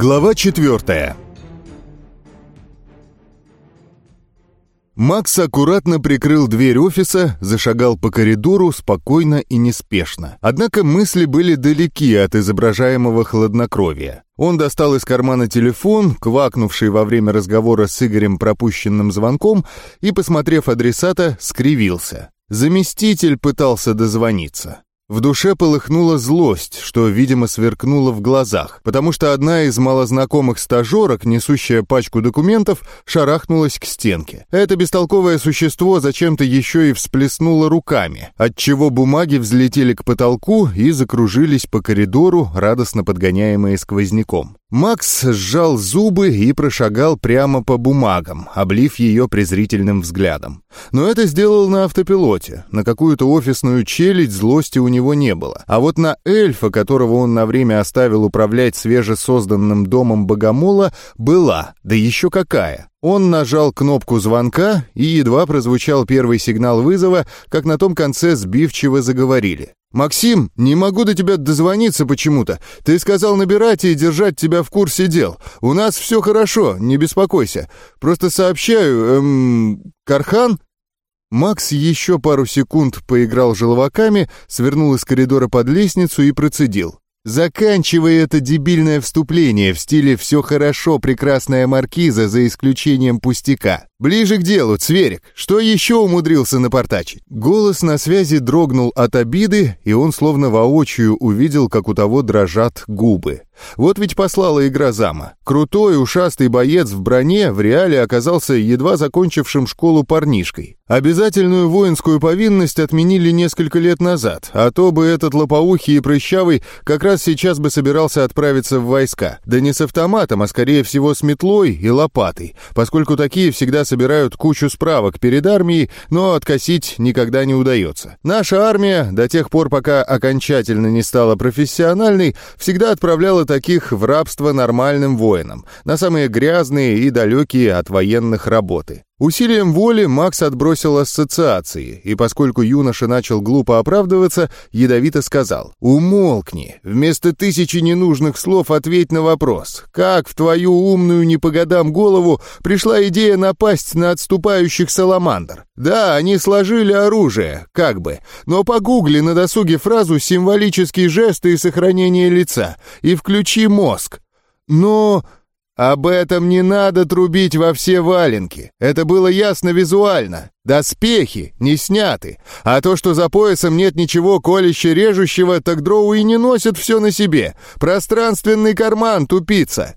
Глава четвертая Макс аккуратно прикрыл дверь офиса, зашагал по коридору спокойно и неспешно. Однако мысли были далеки от изображаемого хладнокровия. Он достал из кармана телефон, квакнувший во время разговора с Игорем пропущенным звонком, и, посмотрев адресата, скривился. Заместитель пытался дозвониться. В душе полыхнула злость, что, видимо, сверкнула в глазах, потому что одна из малознакомых стажерок, несущая пачку документов, шарахнулась к стенке. Это бестолковое существо зачем-то еще и всплеснуло руками, отчего бумаги взлетели к потолку и закружились по коридору, радостно подгоняемые сквозняком. Макс сжал зубы и прошагал прямо по бумагам, облив ее презрительным взглядом. Но это сделал на автопилоте. На какую-то офисную челядь злости у него не было. А вот на эльфа, которого он на время оставил управлять свежесозданным домом богомола, была. Да еще какая. Он нажал кнопку звонка, и едва прозвучал первый сигнал вызова, как на том конце сбивчиво заговорили. «Максим, не могу до тебя дозвониться почему-то. Ты сказал набирать и держать тебя в курсе дел. У нас все хорошо, не беспокойся. Просто сообщаю, эм... Кархан?» Макс еще пару секунд поиграл желваками, свернул из коридора под лестницу и процедил. Заканчивай это дебильное вступление в стиле «все хорошо, прекрасная маркиза, за исключением пустяка». Ближе к делу, Цверик, что еще умудрился напортачить? Голос на связи дрогнул от обиды, и он словно воочию увидел, как у того дрожат губы. Вот ведь послала игра зама. Крутой ушастый боец в броне в реале оказался едва закончившим школу парнишкой. Обязательную воинскую повинность отменили несколько лет назад, а то бы этот лопоухий и прыщавый как раз сейчас бы собирался отправиться в войска. Да не с автоматом, а скорее всего с метлой и лопатой, поскольку такие всегда собирают кучу справок перед армией, но откосить никогда не удается. Наша армия, до тех пор, пока окончательно не стала профессиональной, всегда отправляла таких в рабство нормальным воинам, на самые грязные и далекие от военных работы. Усилием воли Макс отбросил ассоциации, и поскольку юноша начал глупо оправдываться, ядовито сказал «Умолкни, вместо тысячи ненужных слов ответь на вопрос. Как в твою умную не по годам голову пришла идея напасть на отступающих саламандр? Да, они сложили оружие, как бы, но погугли на досуге фразу «символические жесты и сохранение лица» и включи мозг. Но... Об этом не надо трубить во все валенки. Это было ясно визуально. Доспехи не сняты. А то, что за поясом нет ничего колюще-режущего, так дроу и не носят все на себе. Пространственный карман, тупица.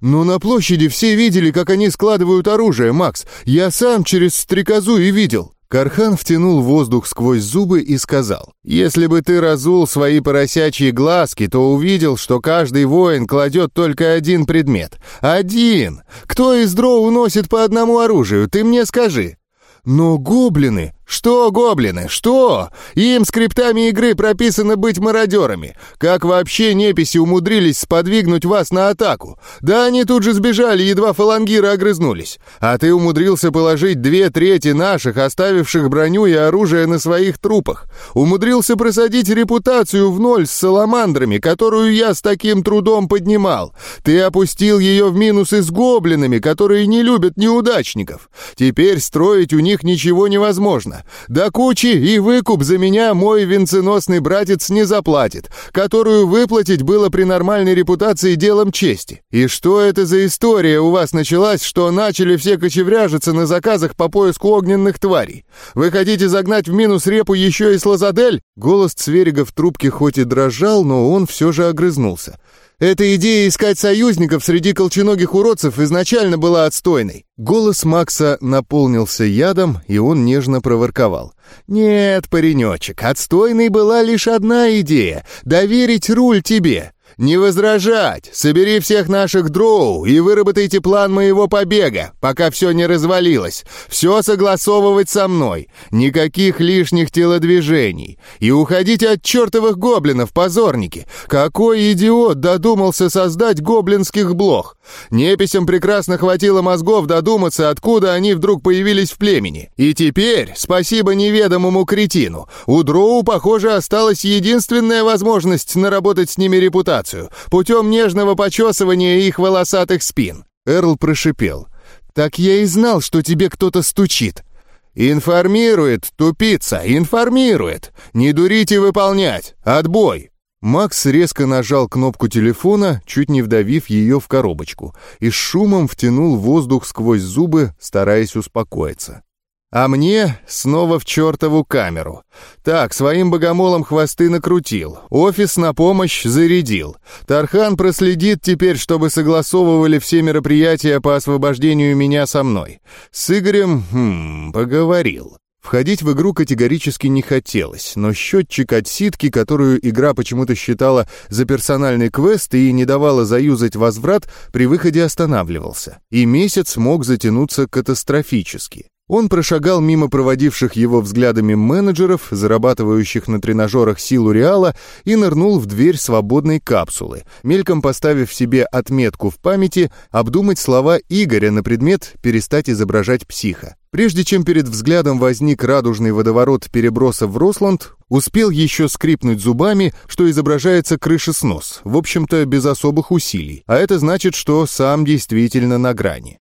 «Ну, на площади все видели, как они складывают оружие, Макс. Я сам через стрекозу и видел». Кархан втянул воздух сквозь зубы и сказал, «Если бы ты разул свои поросячьи глазки, то увидел, что каждый воин кладет только один предмет. Один! Кто из дроу носит по одному оружию, ты мне скажи!» «Но гоблины...» «Что, гоблины, что? Им скриптами игры прописано быть мародерами. Как вообще неписи умудрились сподвигнуть вас на атаку? Да они тут же сбежали, едва фалангиры огрызнулись. А ты умудрился положить две трети наших, оставивших броню и оружие на своих трупах. Умудрился просадить репутацию в ноль с саламандрами, которую я с таким трудом поднимал. Ты опустил ее в минусы с гоблинами, которые не любят неудачников. Теперь строить у них ничего невозможно. Да кучи и выкуп за меня мой венценосный братец не заплатит, которую выплатить было при нормальной репутации делом чести. И что это за история у вас началась, что начали все кочевряжиться на заказах по поиску огненных тварей? Вы хотите загнать в минус репу еще и слазадель?» Голос Цверига в трубке хоть и дрожал, но он все же огрызнулся. Эта идея искать союзников среди колченогих уродцев изначально была отстойной. Голос Макса наполнился ядом, и он нежно проворковал. «Нет, паренечек, отстойной была лишь одна идея — доверить руль тебе. «Не возражать! Собери всех наших дроу и выработайте план моего побега, пока все не развалилось. Все согласовывать со мной. Никаких лишних телодвижений. И уходите от чертовых гоблинов, позорники. Какой идиот додумался создать гоблинских блох? Неписям прекрасно хватило мозгов додуматься, откуда они вдруг появились в племени. И теперь, спасибо неведомому кретину, у Дроу, похоже, осталась единственная возможность наработать с ними репутацию путем нежного почесывания их волосатых спин. Эрл прошипел. «Так я и знал, что тебе кто-то стучит». «Информирует, тупица, информирует! Не дурите выполнять! Отбой!» Макс резко нажал кнопку телефона, чуть не вдавив ее в коробочку, и с шумом втянул воздух сквозь зубы, стараясь успокоиться. А мне снова в чертову камеру. Так, своим богомолом хвосты накрутил. Офис на помощь зарядил. Тархан проследит теперь, чтобы согласовывали все мероприятия по освобождению меня со мной. С Игорем, хм, поговорил. Входить в игру категорически не хотелось, но счетчик отсидки, которую игра почему-то считала за персональный квест и не давала заюзать возврат, при выходе останавливался. И месяц мог затянуться катастрофически. Он прошагал мимо проводивших его взглядами менеджеров, зарабатывающих на тренажерах силу Реала, и нырнул в дверь свободной капсулы, мельком поставив себе отметку в памяти обдумать слова Игоря на предмет перестать изображать психа. Прежде чем перед взглядом возник радужный водоворот переброса в Росланд, успел еще скрипнуть зубами, что изображается крышеснос, в общем-то без особых усилий, а это значит, что сам действительно на грани.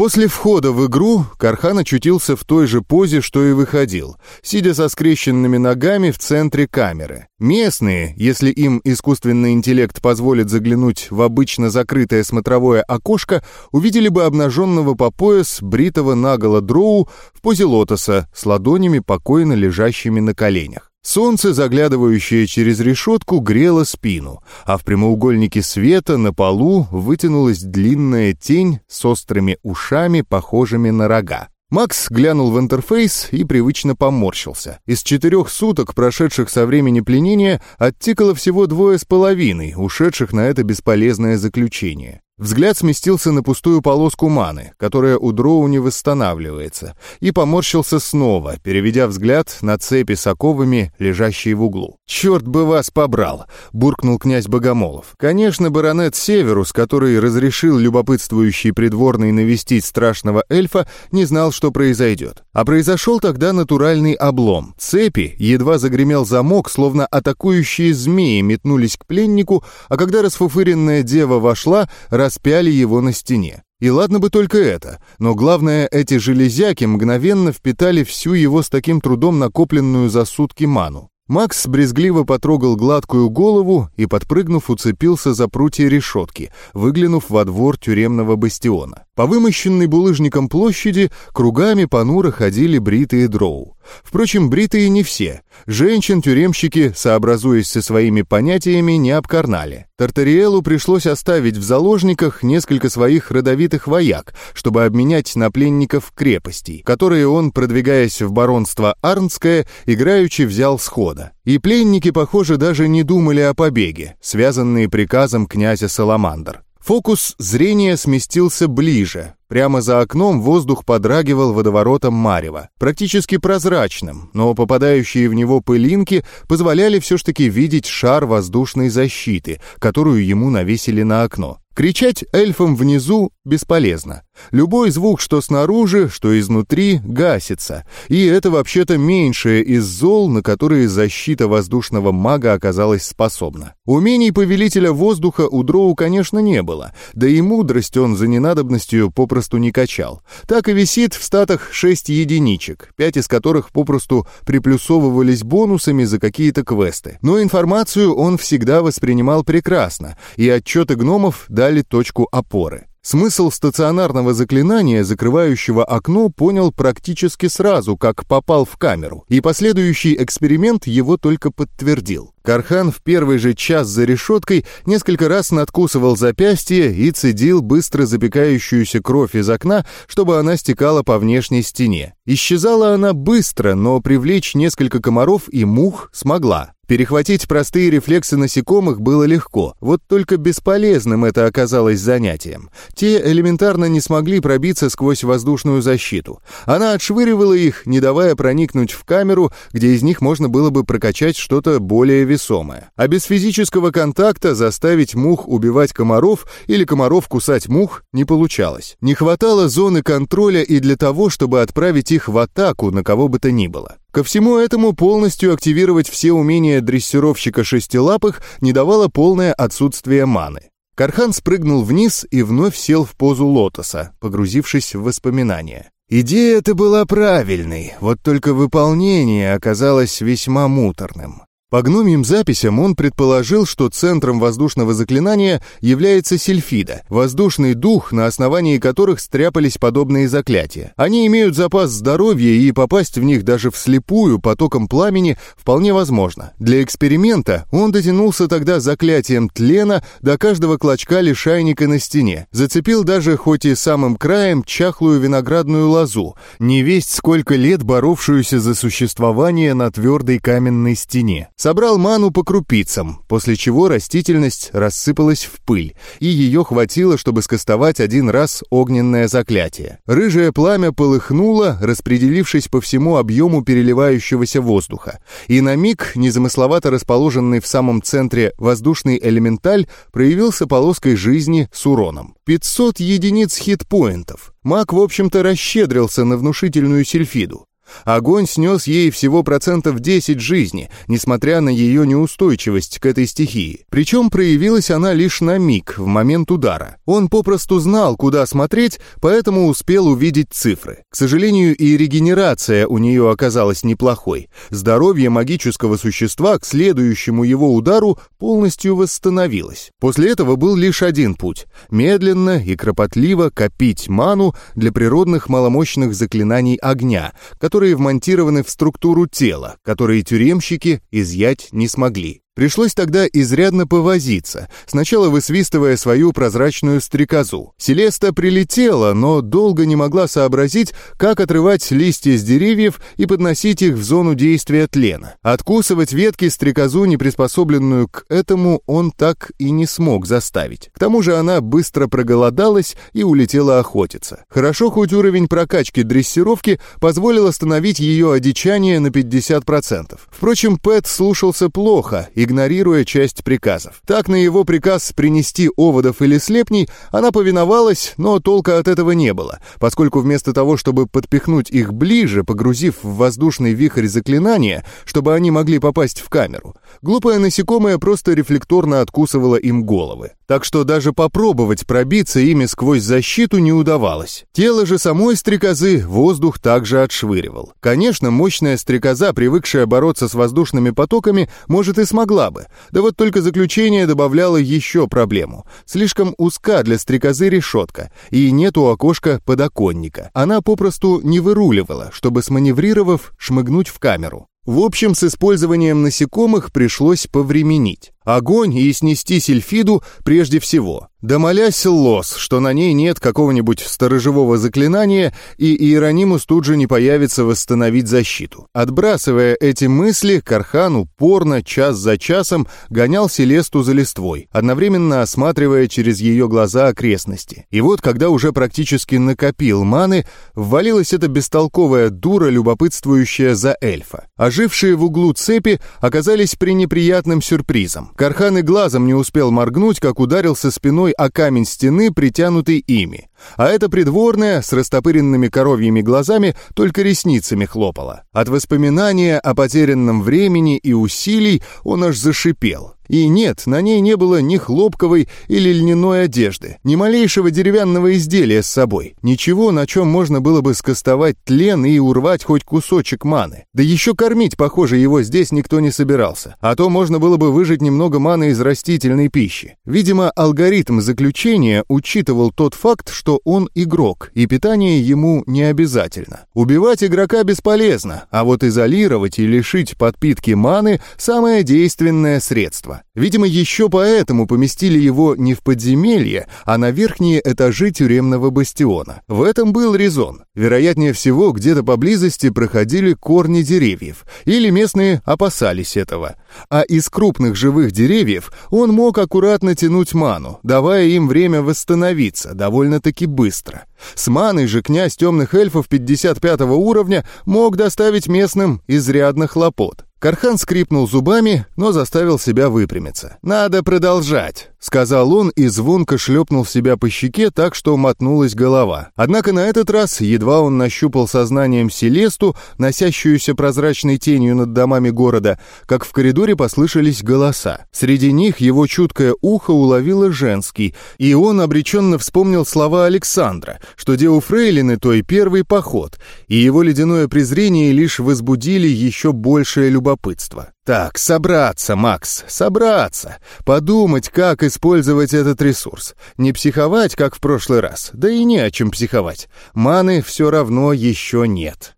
После входа в игру Кархан очутился в той же позе, что и выходил, сидя со скрещенными ногами в центре камеры. Местные, если им искусственный интеллект позволит заглянуть в обычно закрытое смотровое окошко, увидели бы обнаженного по пояс бритого наголо дроу в позе лотоса с ладонями покойно лежащими на коленях. Солнце, заглядывающее через решетку, грело спину, а в прямоугольнике света на полу вытянулась длинная тень с острыми ушами, похожими на рога. Макс глянул в интерфейс и привычно поморщился. Из четырех суток, прошедших со времени пленения, оттикало всего двое с половиной, ушедших на это бесполезное заключение. Взгляд сместился на пустую полоску маны, которая у дроу не восстанавливается, и поморщился снова, переведя взгляд на цепи с оковами, лежащие в углу. «Черт бы вас побрал!» — буркнул князь Богомолов. Конечно, баронет Северус, который разрешил любопытствующий придворный навестить страшного эльфа, не знал, что произойдет. А произошел тогда натуральный облом. Цепи, едва загремел замок, словно атакующие змеи метнулись к пленнику, а когда расфуфыренная дева вошла, распяли его на стене. И ладно бы только это, но главное, эти железяки мгновенно впитали всю его с таким трудом накопленную за сутки ману. Макс брезгливо потрогал гладкую голову и, подпрыгнув, уцепился за прутья решетки, выглянув во двор тюремного бастиона. По вымощенной булыжником площади кругами понуро ходили бритые дроу. Впрочем, бритые не все. Женщин-тюремщики, сообразуясь со своими понятиями, не обкарнали. Тартариэлу пришлось оставить в заложниках несколько своих родовитых вояк, чтобы обменять на пленников крепостей, которые он, продвигаясь в баронство Арнское, играючи взял схода. И пленники, похоже, даже не думали о побеге, связанные приказом князя Саламандр. Фокус зрения сместился ближе. Прямо за окном воздух подрагивал водоворотом марева, практически прозрачным, но попадающие в него пылинки позволяли все-таки видеть шар воздушной защиты, которую ему навесили на окно. Кричать эльфам внизу бесполезно. Любой звук, что снаружи, что изнутри, гасится. И это вообще-то меньшее из зол, на которые защита воздушного мага оказалась способна. Умений повелителя воздуха у Дроу, конечно, не было, да и мудрость он за ненадобностью попросту не качал. Так и висит в статах шесть единичек, пять из которых попросту приплюсовывались бонусами за какие-то квесты. Но информацию он всегда воспринимал прекрасно, и отчеты гномов дали точку опоры. Смысл стационарного заклинания, закрывающего окно, понял практически сразу, как попал в камеру, и последующий эксперимент его только подтвердил. Кархан в первый же час за решеткой несколько раз надкусывал запястье и цедил быстро запекающуюся кровь из окна, чтобы она стекала по внешней стене. Исчезала она быстро, но привлечь несколько комаров и мух смогла. Перехватить простые рефлексы насекомых было легко, вот только бесполезным это оказалось занятием. Те элементарно не смогли пробиться сквозь воздушную защиту. Она отшвыривала их, не давая проникнуть в камеру, где из них можно было бы прокачать что-то более весомое. А без физического контакта заставить мух убивать комаров или комаров кусать мух не получалось. Не хватало зоны контроля и для того, чтобы отправить их в атаку на кого бы то ни было. Ко всему этому полностью активировать все умения дрессировщика шестилапых не давало полное отсутствие маны. Кархан спрыгнул вниз и вновь сел в позу лотоса, погрузившись в воспоминания. Идея эта была правильной, вот только выполнение оказалось весьма муторным. По гномьим записям он предположил, что центром воздушного заклинания является сельфида, воздушный дух, на основании которых стряпались подобные заклятия. Они имеют запас здоровья, и попасть в них даже вслепую потоком пламени вполне возможно. Для эксперимента он дотянулся тогда заклятием тлена до каждого клочка лишайника на стене, зацепил даже хоть и самым краем чахлую виноградную лозу, не весть сколько лет боровшуюся за существование на твердой каменной стене. Собрал ману по крупицам, после чего растительность рассыпалась в пыль, и ее хватило, чтобы скостовать один раз огненное заклятие. Рыжее пламя полыхнуло, распределившись по всему объему переливающегося воздуха, и на миг, незамысловато расположенный в самом центре воздушный элементаль, проявился полоской жизни с уроном. 500 единиц хитпоинтов. Маг, в общем-то, расщедрился на внушительную сельфиду. Огонь снес ей всего процентов 10 жизни, несмотря на ее неустойчивость к этой стихии. Причем проявилась она лишь на миг, в момент удара. Он попросту знал, куда смотреть, поэтому успел увидеть цифры. К сожалению, и регенерация у нее оказалась неплохой. Здоровье магического существа к следующему его удару полностью восстановилось. После этого был лишь один путь — медленно и кропотливо копить ману для природных маломощных заклинаний огня, которые которые вмонтированы в структуру тела, которые тюремщики изъять не смогли. Пришлось тогда изрядно повозиться, сначала высвистывая свою прозрачную стрекозу. Селеста прилетела, но долго не могла сообразить, как отрывать листья с деревьев и подносить их в зону действия тлена. Откусывать ветки стрекозу, не приспособленную к этому, он так и не смог заставить. К тому же она быстро проголодалась и улетела охотиться. Хорошо, хоть уровень прокачки дрессировки позволил остановить ее одичание на 50%. Впрочем, Пэт слушался плохо и игнорируя часть приказов. Так на его приказ принести оводов или слепней она повиновалась, но толка от этого не было, поскольку вместо того, чтобы подпихнуть их ближе, погрузив в воздушный вихрь заклинания, чтобы они могли попасть в камеру, глупое насекомое просто рефлекторно откусывало им головы. Так что даже попробовать пробиться ими сквозь защиту не удавалось. Тело же самой стрекозы воздух также отшвыривал. Конечно, мощная стрекоза, привыкшая бороться с воздушными потоками, может и смогла могла бы. Да вот только заключение добавляло еще проблему. Слишком узка для стрекозы решетка, и нет у окошка подоконника. Она попросту не выруливала, чтобы, сманеврировав, шмыгнуть в камеру. В общем, с использованием насекомых пришлось повременить. Огонь и снести сельфиду прежде всего. Да молясь лос, что на ней нет какого-нибудь сторожевого заклинания, и Иеронимус тут же не появится восстановить защиту. Отбрасывая эти мысли, Кархан упорно, час за часом, гонял Селесту за листвой, одновременно осматривая через ее глаза окрестности. И вот, когда уже практически накопил маны, ввалилась эта бестолковая дура, любопытствующая за эльфа. Ожившие в углу цепи оказались пренеприятным сюрпризом. Кархан и глазом не успел моргнуть, как ударился спиной о камень стены, притянутый ими. А эта придворная с растопыренными коровьими глазами только ресницами хлопала. От воспоминания о потерянном времени и усилий он аж зашипел. И нет, на ней не было ни хлопковой или льняной одежды, ни малейшего деревянного изделия с собой. Ничего, на чем можно было бы скостовать тлен и урвать хоть кусочек маны. Да еще кормить, похоже, его здесь никто не собирался. А то можно было бы выжать немного маны из растительной пищи. Видимо, алгоритм заключения учитывал тот факт, что что он игрок, и питание ему не обязательно. Убивать игрока бесполезно, а вот изолировать и лишить подпитки маны – самое действенное средство. Видимо, еще поэтому поместили его не в подземелье, а на верхние этажи тюремного бастиона. В этом был резон. Вероятнее всего, где-то поблизости проходили корни деревьев, или местные опасались этого. А из крупных живых деревьев он мог аккуратно тянуть ману, давая им время восстановиться довольно-таки быстро. С маной же князь темных эльфов 55 уровня мог доставить местным изрядно хлопот. Кархан скрипнул зубами, но заставил себя выпрямиться. «Надо продолжать», — сказал он и звонко шлепнул себя по щеке так, что мотнулась голова. Однако на этот раз, едва он нащупал сознанием Селесту, носящуюся прозрачной тенью над домами города, как в коридоре послышались голоса. Среди них его чуткое ухо уловило женский, и он обреченно вспомнил слова Александра, что делал фрейлины той первый поход, и его ледяное презрение лишь возбудили еще большее любопытство любопытства. Так, собраться, Макс, собраться. Подумать, как использовать этот ресурс. Не психовать, как в прошлый раз. Да и не о чем психовать. Маны все равно еще нет.